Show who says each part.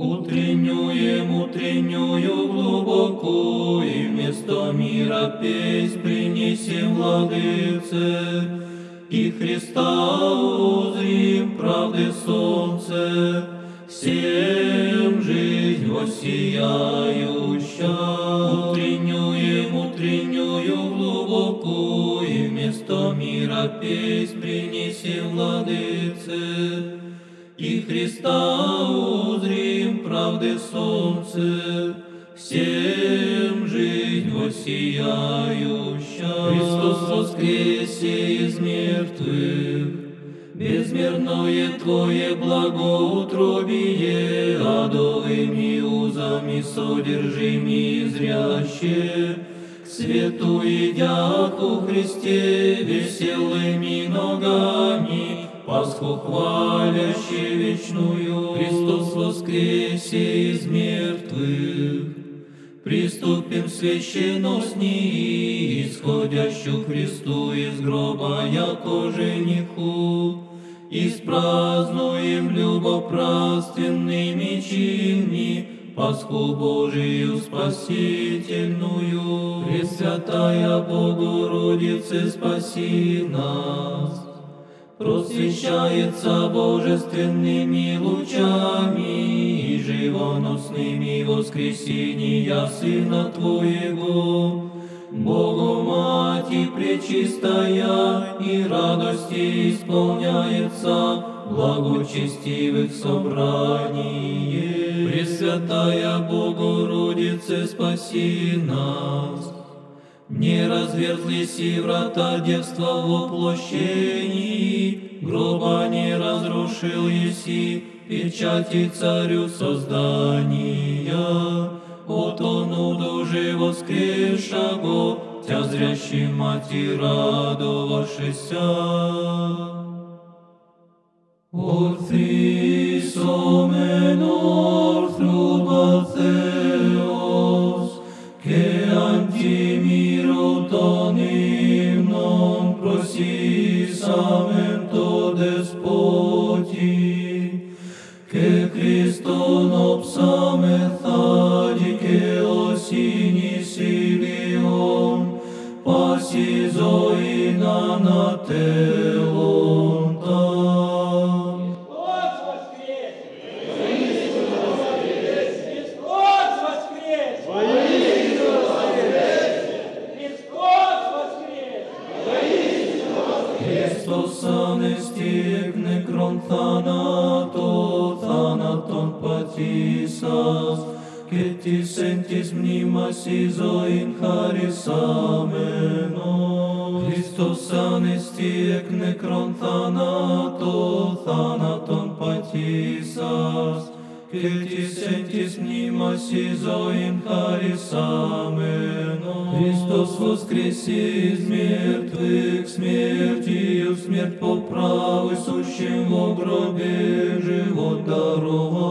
Speaker 1: Утреннюем, утреннюю глубоко, и вместо мира песнь принесем владыце, и Христа узрим правды солнце, всем жизнь воссияющая. Утреннюем, утреннюю глубоко, и вместо мира песнь принесем владыце, и Христа узрим правды солнце, всем жизнь воссияющая. Христос воскресе из мертвых, безмерное Твое благоутробие, адовыми узами содержими зряще, к свету идят у Христе веселыми ногами, Пасху хвалящий вечную, Христос воскресе из мертвых. Приступим священно с ней, исходящую Христу из гроба, яко жениху, и спразднуем любопраздственными чинми Пасху Божию спасительную. Пресвятая Богородице, спаси нас просвещается божественными лучами и живоносными воскресения Сына Твоего, Богу Мати пречистая и радости исполняется благочестивых собраний. Пресвятая Богородице, спаси нас. Не разверзлись и врата девства в воплощении, гроба не разрушил еси, печати царю создания. От он уже воскрешаго, тя зрящий мати радовавшися. Orthis que Christo nopsamethadi, que osini silion, pasizoin anatelontan. Sanctis, sentis mnimas iso in charis amenos. Christos anesti ec necron thanato, thanaton patisas. Christis sentis mnimas iso in charis amenos. Христос воскреси из мертвых, смертью смерть по праву, сущим в гробе, живот даровал.